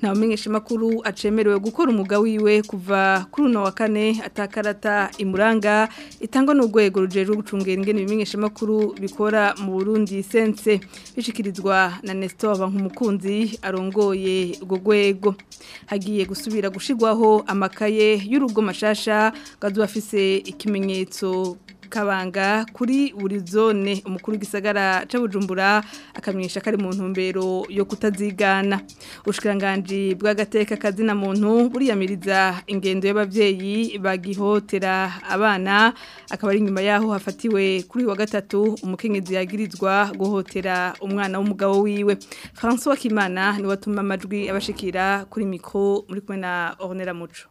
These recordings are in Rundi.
nta umenyesha makuru acemerewe gukora umuga wiwe kuva kuri uno wa kane atakarata imuranga itangwa n'urwego rujeje gucungera ingene ibimenyesha makuru bikora mu Burundi sense bishikirizwa na Nestor bankumukunzi arongoye urwo rwego hagiye gusubira gushigwaho amakaye y'urugo mashasha gazi bafise ikimenyetso kabanga kuri buri zone umukuru Gisagara cya bujumbura akamenyesha ko mu ntumbero yo kutazigana ubushikiranganji bw'agateka kazina muntu buriyamiriza ingendo y'ababyeyi bagihotera abana akaba ari inyuma yaho hafatiwe kuri wa gatatu umukenyezi yagirizwa guhotera umwana w'umugabo wiwe francois kimana niwe atuma amajwi abashikira kuri mikoro muri kumwe na ornera muco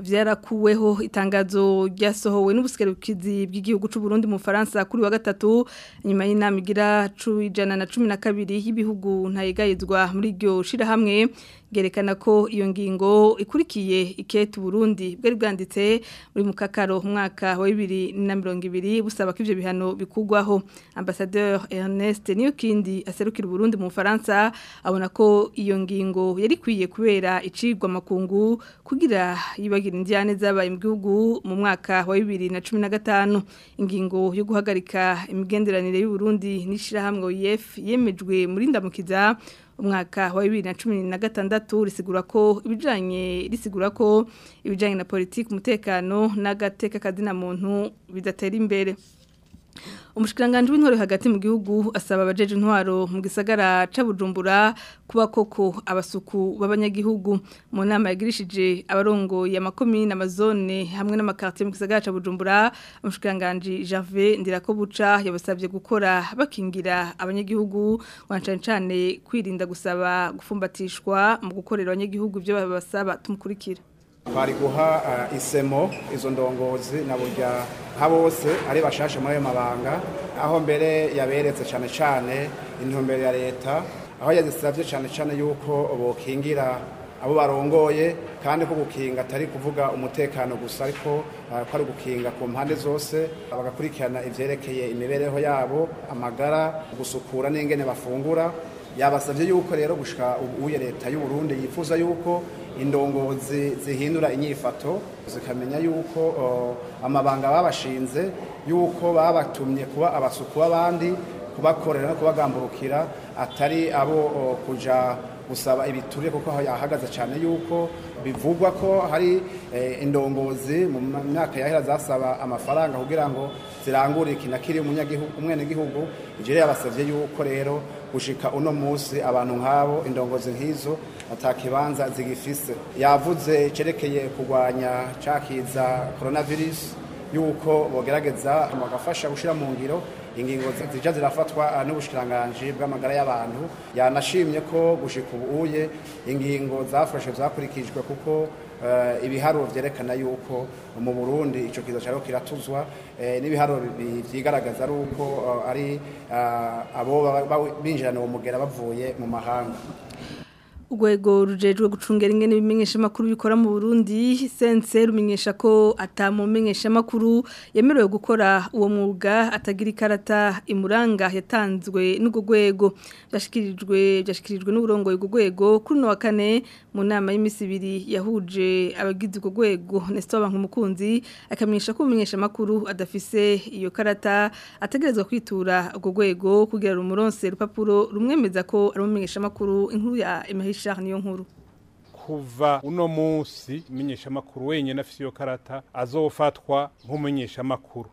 byarakuweho itangazo ryasohowe n'ubuserukizi bw'igihugu cy'u Burundi mu Faransa kuri wa gatatu nyuma y'inama igira ijana na cumi na kabiri y'ibihugu ntayegayezwa muri iryo shyirahamwe bwerekana ko iyo ngingo ikurikiye iketu Burundi bwari bwanditse muri mukakaro mwaka wa 2020 busaba ko ivyo bihano bikugwaho ambassadeur Ernest Niyokindi aserukira Burundi mu Faransa abona ko iyo ngingo yari kwiye kubera icigwa makungu kugira yibagira indyane zabaye mu gihugu mu mwaka wa 2015 ingingo yo guhagarika imigenderanire y'u Burundi n'ishirahamwe YF yemejwe muri ndamukiza umwaka wa bibiri na cumi na gatandatu risigura ko ibijyanye risigura ko ibijyanye na politiki umutekano n'agateka kazina muntu bidatera imbere umushikiranganji w'intore hagati mu gihugu asaba abajeje intwaro mu gisagara ca Bujumbura kuba koko abasuku b'abanyagihugu mu nama yagirishije abarongoye amakomine amazone hamwe n'amakartier mu gisagara ca Bujumbura umushikiranganji Gervais Ndirakobuca yabasabye gukora bakingira abanyagihugu wancane cyane kwirinda gusaba gufumbatishwa mu gukorera abanyagihugu ibyo babasaba tumukurikira bari guha eh, isemo izo ndongozi na burya nka bose ari bashashe muri ayo mabanga aho mbere yaberetse cyane cyane intumbero ya leta aho yazisabye cyane cyane yuko bokingira abo barongoye kandi ko gukinga atari kuvuga umutekano gusa ariko eh, ko ari gukinga ku mpande zose bagakurikirana ibyerekeye imibereho yabo amagara gusukura n'ingene bafungura yabasabye yuko rero gushyira ubuye leta y'u Burundi yifuza yuko indongozi zihindura inyifato zikamenya yuko amabanga babashinze yuko babatumye kuba abasuku b'abandi kubakorera no kubagamburukira atari abo kuja gusaba ibiturire kuko yahagaze cyane yuko bivugwa ko hari eh, indongozi mu myaka yahera zasaba amafaranga kugira ngo zirangure ikintu kiri umwenegihugu ibyo rero yabasabye yuko rero gushika uno munsi abantu nk'abo indongozi nk'izo atakibanza zigifise yavuze cyerekeye kurwanya cyakiza coronavirus yuko bogerageza bagafasha gushyira mu ngiro ingingo zijya zirafatwa ah, n'ubushikiranganji bw'amagara y'abantu yanashimye ko gushika ubuye ingingo zafashe zakurikijwe kuko eh, ibiharuro byerekana yuko mu burundi icyo kiza cyaro kiratuzwa eh, n'ibiharuro byigaragaza ari uko eh, ari ah, abo binjirana uwo mugera bavuye mu mahanga urwego rujejwe gucungera ingene bimenyesha makuru bikora mu Burundi sense rumenyesha ko atamumenyesha makuru yemerewe gukora uwo mwuga atagira ikarata imuranga yatanzwe n'ugo rwego byashikirijwe byashikirijwe n'uburongoye ugo rwego kuri no kane mu nama y'imisi ibiri yahuje abagize ugo rwego Nestor Bankumukunzi akamenyesha ko umenyesha makuru adafise iyo karata ategerezwa kwitura ugo rwego kugira rumuronse rupapuro rumwemeza ko ari umenyesha makuru inkuru ya imahisha Charnion Huru. kuva uno munsi umumenyeshamakuru wenyine afite iyo karata azofatwa nk'umumenyeshamakuru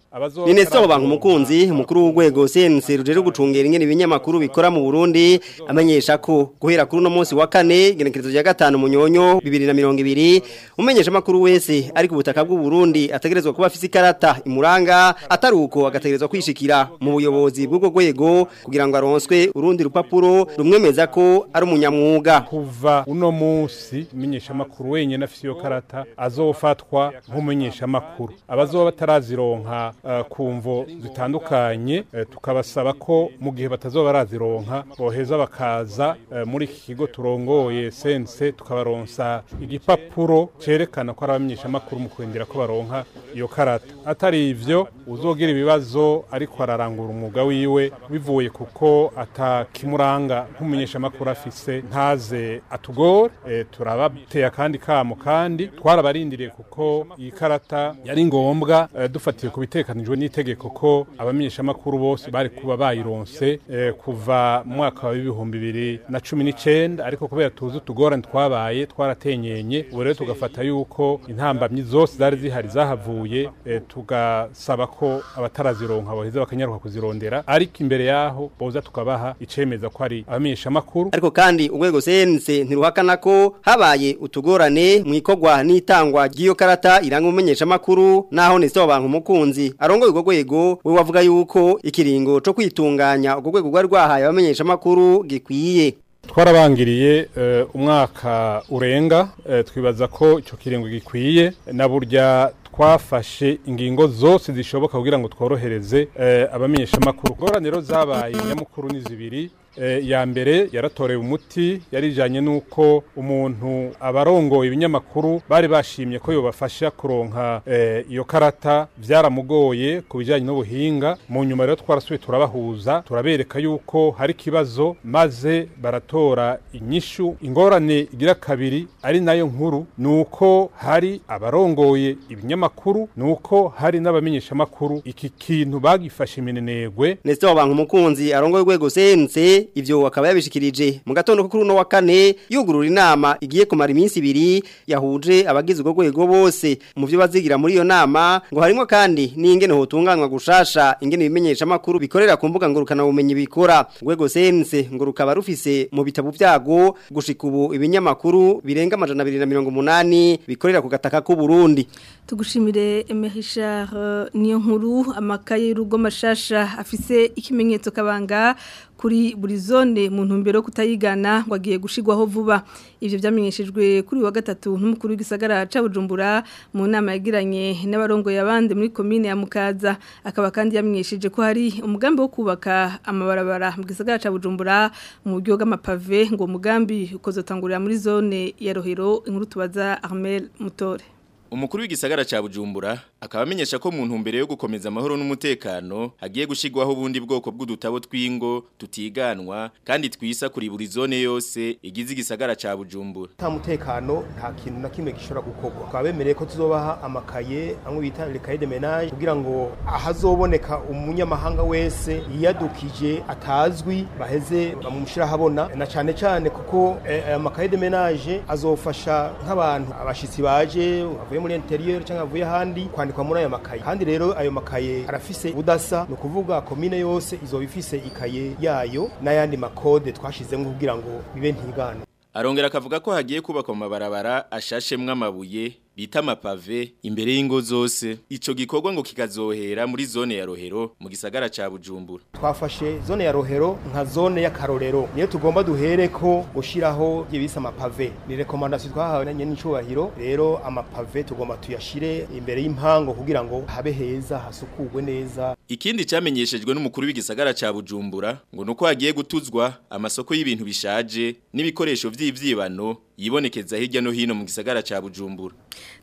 minesi bantu umukunzi umukuru w'urwego sense rujere gucungera ingene ibinyamakuru bikora mu burundi amenyesha ko guhera kuri uno munsi wa kane igenekerezo rya gatanu munyonyo bibiri na mirongo ibiri umenyeshamakuru wese ari ku butaka bw'uburundi ategerezwa kuba afite ikarata imuranga atari uko agategerezwa kwishikira mu buyobozi bw'urwo rwego kugira ngo aronswe urundi rupapuro rumwemeza ko ari umunyamwuga kuva uno munsi umuyobozi wenyine afite iyo karata azofatwa nk’umenyeshamakuru abazoba batarazironka eh, ku mvo zitandukanye eh, tukabasaba ko mu gihe batazoba barazironka boheza bakaza eh, muri iki kigo turongoye sense tukabaronsa igipapuro cyerekana ko ari abamenyeshamakuru mu kwendera ko baronka iyo karata atari ibyo uzogira ibibazo ariko ararangura umwuga wiwe bivuye kuko atakimuranga nk'umumenyeshamakuru afise ntaze atugore bakaba bateye akandi kamo kandi twarabarindiriye kuko iyi karata yari ngombwa eh, dufatiye ku bitekanijwe n'itegeko ko abamenyeshamakuru bose bari kuba bayironse eh, kuva mu mwaka wa bibihumbi bibiri na cumi n'icyenda ariko kubera tuzi utugorane twabaye twaratenyenye ubu rero tugafata yuko intambamyi zose zari zihari zahavuye eh, tugasaba ko abatarazironka baheza bakanyaruka kuzirondera ariko imbere yaho boza tukabaha icemeza ko ari abamenyeshamakuru ariko kandi urwego sense ntiruhakana ko haba habaye utugorane mu ikogwa n'itangwa ry'iyo karata iranga umenyesha makuru naho nizo abantu mukunzi arongo ugo gwego we wavuga yuko ikiringo cyo kwitunganya ugo gwego rwahaye abamenyesha makuru gikwiye twarabangiriye eh, umwaka urenga eh, twibaza ko icyo kiringo gikwiye na burya twafashe ingingo zose zishoboka kugira ngo tworohereze eh, abamenyesha makuru zabaye nyamukuru ni zibiri Eh, ya mbere yaratorewe umuti yarijyanye n'uko umuntu abarongoye ibinyamakuru bari bashimye ko yobafasha kuronka eh, iyo karata byaramugoye ku bijyanye n'ubuhinga mu nyuma rero twarasuye turabahuza turabereka yuko hari ikibazo maze baratora inyishu ingorane igira kabiri ari nayo nkuru ni uko hari abarongoye ibinyamakuru ni uko hari n'abamenyeshamakuru iki kintu bagifashe iminenegwe ndetse abantu umukunzi arongoye urwego sense Mutwe ivyo akaba yabishikirije mu gatondo kuri uno wa kane yugurura inama igiye kumara iminsi ibiri yahuje abagize ugo rwego bose mu byo bazigira muri iyo nama ngo harimo kandi n'ingene hotunganywa gushasha ingene bimenyesha makuru bikorera ku mbuga ngurukana bumenyi bikora rwego sense ngo rukaba rufise mu bitabo byago gushika ubu ibinyamakuru birenga na mirongo umunani bikorera ku gataka ku Burundi tugushimire Emerishar uh, niyo nkuru amakaye y'urugo mashasha afise ikimenyetso kabanga kuri buri zone mu ntumbero yo kutayigana ngo agiye gushigwaho vuba ibyo byamenyeshejwe kuri wa gatatu n'umukuru w'igisagara ca Bujumbura mu nama yagiranye n'abarongoye abandi muri commune ya Mukaza akaba kandi yamenyesheje ko hari umugambi wo kubaka amabarabara mu gisagara ca Bujumbura mu buryo bw'amapave ngo umugambi ukozotangurira muri zone ya Rohero inkuru tubaza Armel Mutore umukuru w'igisagara cya bujumbura akaba amenyesha ko mu ntumbero yo gukomeza amahoro n'umutekano hagiye gushyirwaho ubundi bwoko bw'udutabo tw'ingo tutiganwa kandi twisa kuri buri zone yose igize igisagara cya bujumbura nta mutekano nta kintu na kimwe gishobora gukorwa bakaba bemereye ko tuzobaha amakaye amwe bita rekaye de menage kugira ngo ahazoboneka umunyamahanga wese yiyadukije atazwi baheze bamushyira habona na cyane cyane kuko eh, makaye de menage azofasha nk'abantu abashyitsi baje bavuye yo muri interior cyangwa avuye ahandi kwandikwa muri ayo makaye kandi rero ayo makaye arafise udasa ni ukuvuga komine yose izoba ifise ikaye yayo n'ayandi makode twashizemo kugira ngo bibe ntigana arongera akavuga ko hagiye kubakwa amabarabara ashashemwo amabuye bita amapave imbere y'ingo zose icyo gikorwa ngo kikazohera muri zone ya rohero mu gisagara cya bujumbura twafashe zone ya rohero nka zone ya y'akarorero niyo tugomba duhere ko gushyiraho ibisa amapave ni rekomandasiyo twahawe na n'icyubahiro rero amapave tugomba tuyashyire imbere y'impango kugira ngo habe heza hasukugwe neza Ikindi cyamenyeshejwe n'umukuru w'igisagara ca Bujumbura ngo nuko hagiye gutuzwa amasoko y'ibintu bishaje n'ibikoresho vy'ivyibano yibonekeza hirya no hino mu gisagara ca Bujumbura.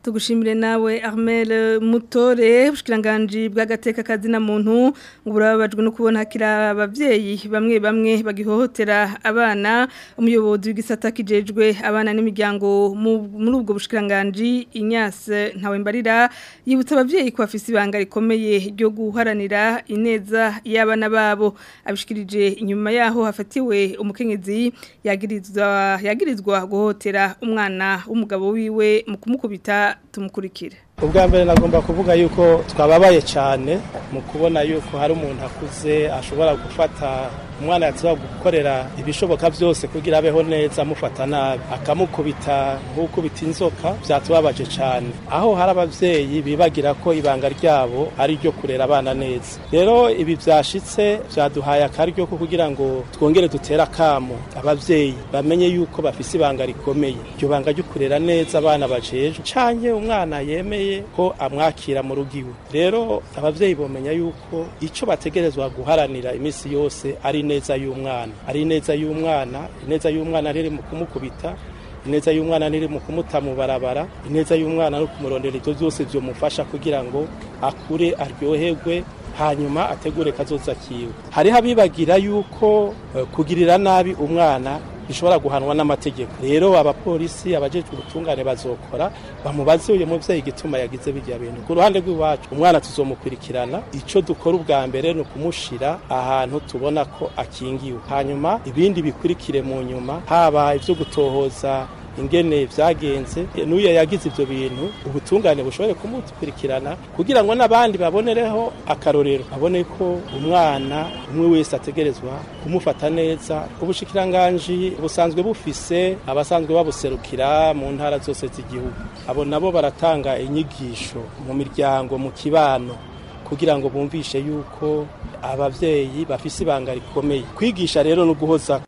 Tugushimire nawe Armel Mutore ushikiranganje bw'agateka kazina muntu ngurababajwe no kubona kira abavyeyi bamwe bamwe bagihohotera abana umuyobozi w'igisata kijejwe abana n'imiryango muri ubwo bushikiranganje Ignace ntawe mbarira yibutsa ababyeyi ko afise ibanga rikomeye ryo guharanira guharanira ineza y'abana babo abishikirije inyuma yaho hafatiwe umukenyezi yagirizwa yagirizwa guhotera umwana w'umugabo wiwe mu kumukubita tumukurikira ubwa mbere nagomba kuvuga yuko twababaye cyane mu kubona yuko hari umuntu akuze ashobora gufata umwana yatseba gukorera ibishoboka byose kugira abeho neza amufata nabi akamukubita nk'ukubita inzoka byatubabaje cyane aho hari ababyeyi bibagira ko ibanga ryabo ari ryo kurera abana neza rero ibi byashitse byaduhaye akaryo ko kugira ngo twongere dutere akamo ababyeyi bamenye yuko bafise ibanga rikomeye iryo banga ryo kurera neza abana bajeje canke umwana yemeye akeneye ko amwakira mu rugo iwe rero ababyeyi bamenya yuko icyo bategerezwa guharanira iminsi yose ari neza y'umwana ari neza y'umwana ineza y'umwana riri mu kumukubita ineza y'umwana niri mu kumuta mu barabara ineza y'umwana no kumurondera ibyo byose byamufasha kugira ngo akure aryoherwe hanyuma ategure kazoza kiwe hariho abibagira yuko eh, kugirira nabi umwana bishobora guhanwa n'amategeko rero abapolisi abajejwe ubutungane bazokora bamubaze uyu mubyeyi igituma yagize bijya bintu ku ruhande rw'iwacu umwana tuzomukurikirana icyo dukora ubwa mbere ni ukumushira ahantu tubona ko akingiwe hanyuma ibindi bikurikire mu nyuma haba ibyo gutohoza ingene byagenze n'uyu yagize ibyo bintu ubutungane bushobore kumukurikirana kugira ngo n'abandi babonereho akarorero abone ko umwana umwe wese ategerezwa kumufata neza ubushikiranganje busanzwe bufise abasanzwe babuserukira mu ntara zose z'igihugu abo nabo baratanga inyigisho mu miryango mu kibano kugira ngo bumvishe yuko ababyeyi bafise ibanga rikomeye kwigisha rero no guhoza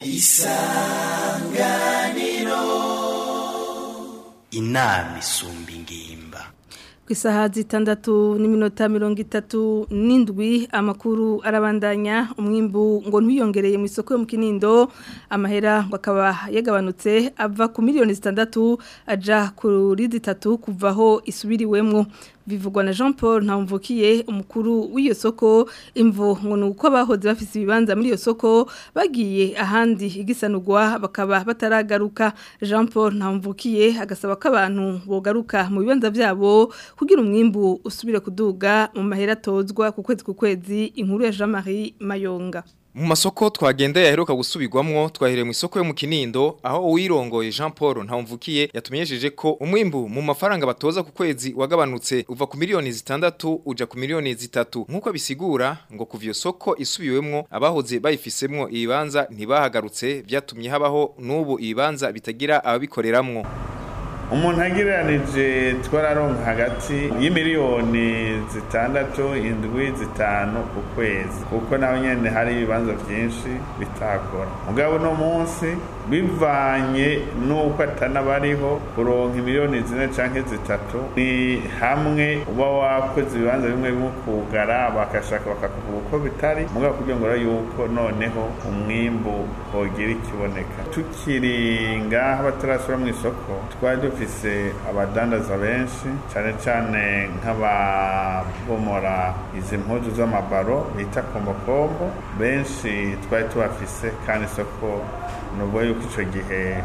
isanga inama isumba ingimba ku isaha zitandatu n'iminota mirongo itatu n'indwi amakuru arabandanya umwimbu ngo ntwiyongereye mu isoko yo mu kinindo amahera ngo akaba yagabanutse ava ku miliyoni zitandatu ajya kuri zitatu kuva aho isubiriwemo bivugwana na jean paul ntamvukiye umukuru w'iyo soko imvo ngo ni uko abahoze bafite ibibanza muri iyo soko bagiye ahandi igisanugwa bakaba bataragaruka jean paul ntamvukiye agasaba ko abantu bogaruka mu bibanza byabo kugira umwimbu usubire kuduga mu mahera atozwa ku kwezi ku kwezi inkuru ya jean marie mayonga mu masoko twagenda yaheruka gusubirwamwo twahereye mu isoko yo mu Kinindo aho uwirongoye Jean Paul Ntawumvukiye yatumenyesheje ko umwimbu mu mafaranga batoza ku kwezi wagabanutse uva ku miliyoni zitandatu uja ku miliyoni zitatu nkuko bisigura ngo ku iyo soko isubiwemwo abahoze bayifisemwo ibibanza ntibahagarutse byatumye habaho n'ubu ibibanza bitagira ababikoreramwo umuntu agereranije twararonka hagati y'imiliyoni zitandatu indwi zitanu ku kwezi kuko naho nyine hari ibibanza byinshi bitakora mugabo uno munsi bivanye n'uko atanabariho kuronka miliyoni zine cyangwa zitatu ni hamwe uba wakoze ibibanza bimwe bimwe kugara bakashaka bakakuvuga uko bitari mugabo kugira ngo yuko noneho umwimbu hogira ikiboneka tukiri ngaho batarasura mu isoko twari dufise abadandaza benshi cyane cyane nk'ababomora izi mpuzu z'amabaro bita kombokombo benshi twari tubafise kandi isoko nubwo yuko icyo gihe eh,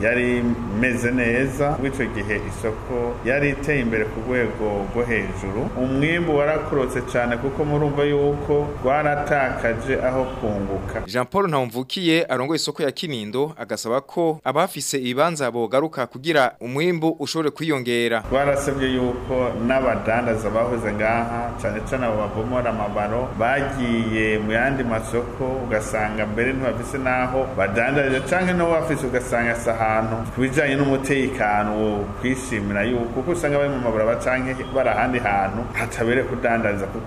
yari meze neza kuko icyo gihe isoko yari iteye imbere ku rwego rwo hejuru umwimbu warakorotse cyane kuko murumva yuko rwaratakaje aho kunguka jean paul ntamvukiye arongoye isoko ya kinindo agasaba ko abafise ibibanza bogaruka kugira umwimbu ushobore kwiyongera barasabye yuko n'abadandaza bahoze ngaha cyane cyane abo bavomora amabaro bagiye mu yandi masoko ugasanga mbere ntibafise n'aho badandaje cyangwa n'uwafise ugasanga saha hantu ku bijyanye n'umutekano kwishimira yuko kuko usanga bari mu mabara cyangwa bari ahandi hantu hatabere kudandariza kuko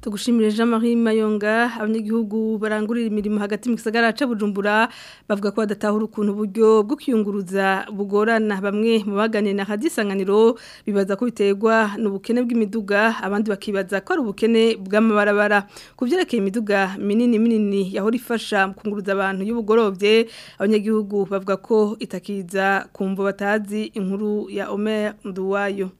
tugushimire Jean Marie Mayonga abanyagihugu barangurira imirimo hagati mu gisagara ca Bujumbura bavuga ko badatahura ukuntu buryo bwo kiyunguruza bugorana bamwe mu bagane na hadisanganiro bibaza ko biterwa n'ubukene bw'imiduga abandi bakibaza ko ari ubukene bw'amabarabara kubyerekeye imiduga minini minini yahora ifasha mu kunguruza abantu y’ubugorobye abanyagihugu bavuga ko itakiza kumva batazi inkuru ya Omer Nduwayo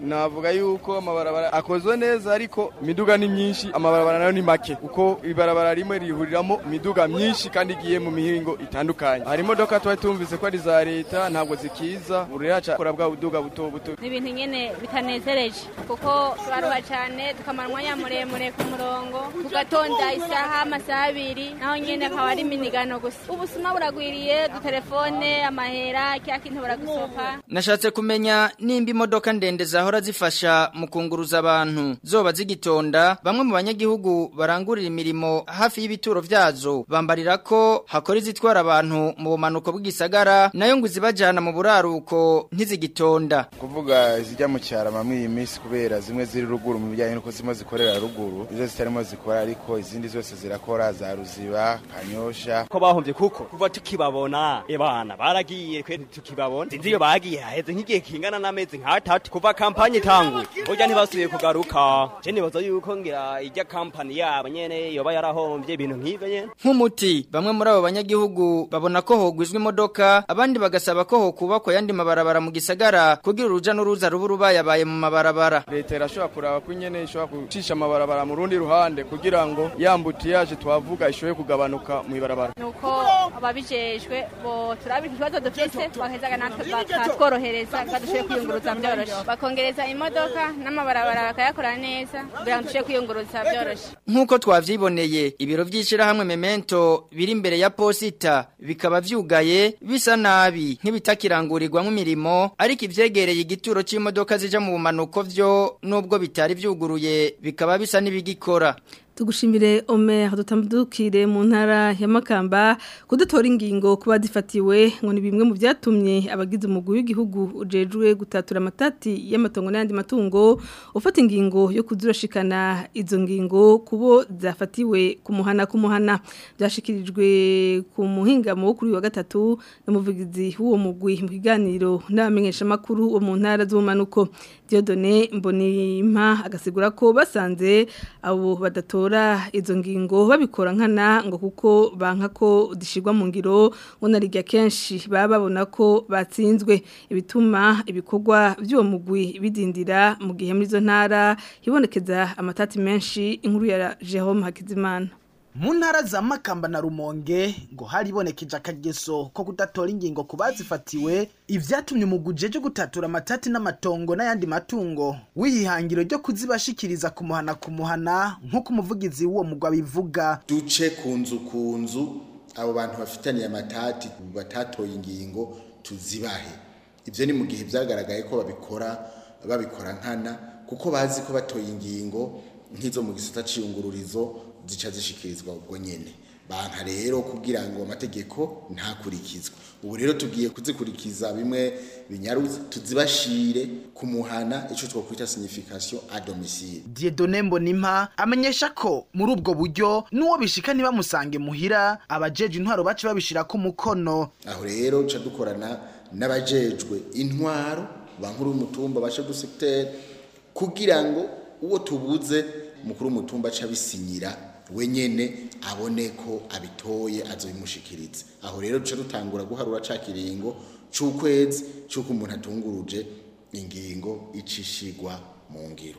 navuga yuko amabarabara akozwe neza ariko miduga ni myinshi amabarabara nayo ni make uko ibarabara rimwe rihuriramo miduga myinshi kandi igiye mu mihingo itandukanye hari imodoka twari tumvise ko ari iza leta ntabwo zikiza buri yacu akora bwa buduga buto buto ni ibintu nyine bitanezereje kuko turaruha cyane tukamara umwanya muremure ku murongo tugatonda isaha amasaha abiri naho nyine akaba ari minigano gusa ubusuma buragwiriye telefone amahera cya kintu baragusohoka nashatse kumenya nimba imodoka ndende zahora zifasha mu kunguruza abantu zoba zigitonda bamwe mu banyagihugu barangurira imirimo hafi y'ibituro byazo bambarira ko hakora izitwara abantu mu bumanuko bw'igisagara gisagara nayo ngo zibajana mu buraruko ntizigitonda gitonda izijya zijamu chara mamu iyi minsi kubera zimwe ziri ruguru mu bijyanye n'uko zirimo zikorera ruguru izo zitarimo zikora ariko izindi zose zirakora za ruziba kanyosha ko bahombye kuko kuva tukibabona abana baragiye kwe tukibabona sinzi iyo bagiye haheze nk'igihe kingana n'amezi nk'atatu kuva kampanye itangura burya ntibasubiye kugaruka wazo nibaza yuko ngira kampanyi kampani yabo nyene yoba yarahombye ibintu nk'ivyo nyene nk'umuti bamwe muri abo banyagihugu babona ko hogwizwa imodoka gisagara abandi bagasaba ko hokubakwa yandi mabarabara mu gisagara kugira uruja n'uruza ruba rubayabaye mu mabarabara leta irashobora kuraba ko nyene ishobora gucisha amabarabara mu rundi ruhande kugira ngo yaje twavuga ishoye kugabanuka mu ibarabara nuko ababijejwe bo turabika ikibazo dufite bahezaga natwe bakatworohereza kadushoye kwiyunguruza byoroshe bakongereza imodoka n'amabarabara bakayakora neza kugira ngo dushoye kwiyunguruza byoroshe nk'uko twavyiboneye ibiro vy'ishirahamwe memento biri imbere ya posita bikaba vyugaye n'ibisa nabi nk'ibitakirangurirwamo imirimo ariko ibyegereye igituro cy'imodoka zija mu bumanuko byo nubwo bitari byuguruye bikaba bisa n'ibigikora tugushimire ome dutandukire mu ntara ya makamba kudutora ingingo kuba zifatiwe ngo ni bimwe mu byatumye abagize umugwi w'igihugu ujejwe gutatura matati y'amatongo n'andi matungo ufata ingingo yo kuzurashikana izo ngingo kubo zafatiwe kumuhana muhana ku muhana byashikirijwe ku muhingamo kuri wa gatatu n'umuvugizi w'uwo mugwi mu kiganiro n'abamenyeshamakuru wo mu ntara z'ubumanuko diodone mbonimpa agasigura ko basanze abo badatora bagora izo ngingo babikora nkana ngo kuko banka ko dushyirwa mu ngiro bunarige akenshi baba babona ko batsinzwe ibituma ibikorwa by'uwo mugwi bidindira mu gihe muri zo ntara hibonekeza amatati menshi inkuru ya jerome hakizimana mu ntara za makamba na rumonge ngo haribonekeje akageso ko kudatora ingingo ku bazifatiwe ibyatumye umuguje cyo gutatura amatati n'amatongo n'ayandi matungo w'ihihangiro ryo kuzibashikiriza kumuhana kumuhana nk'uko umuvugizi w'uwo mugwa bivuga duce ku nzu ku nzu abo bantu bafitaniye amatati batatoye ingingo tuzibahe ibyo ni mu gihe byagaragaye ko babikora babikora nkana kuko bazi ko batoye ingingo nk'izo mu gisata cy'iyungururizo zica zishikirizwa ubwo nyine banka rero kugira ngo amategeko ntakurikizwe ubu rero tugiye kuzikurikiza bimwe binyaruzi tuzibashire kumuhana ico twokwita signification a domicile Dieudonné Mbonimpa amenyesha ko muri ubwo buryo nuwo bishika nibamusange muhira abajeje intwaro bace babishira ko mukono aho rero ca dukorana n'abajejwe intwaro bankuru umutumba bace du secteur kugira ngo uwo tubuze mukuru umutumba ca we abone ko abitoye azobimushikiriza aho rero duca dutangura guharura ca kiringo c'ukwezi c'uko umuntu atunguruje ingingo icishigwa mu ngiro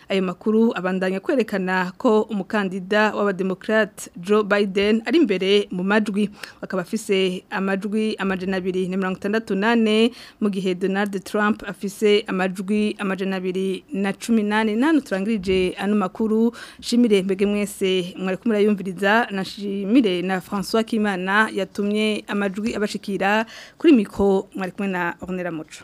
ayo makuru abandanya kwerekana ko umukandida w'abademokrate Joe Biden ari imbere mu majwi akaba afise amajwi amajana abiri itandatu nane mu gihe Donald Trump afise amajwi amajana abiri na cumi nane nane turangirije ano makuru shimire mbege mwese mwari kumurayumviriza na shimire na François Kimana yatumye amajwi abashikira kuri miko mwari kumwe na ornera muco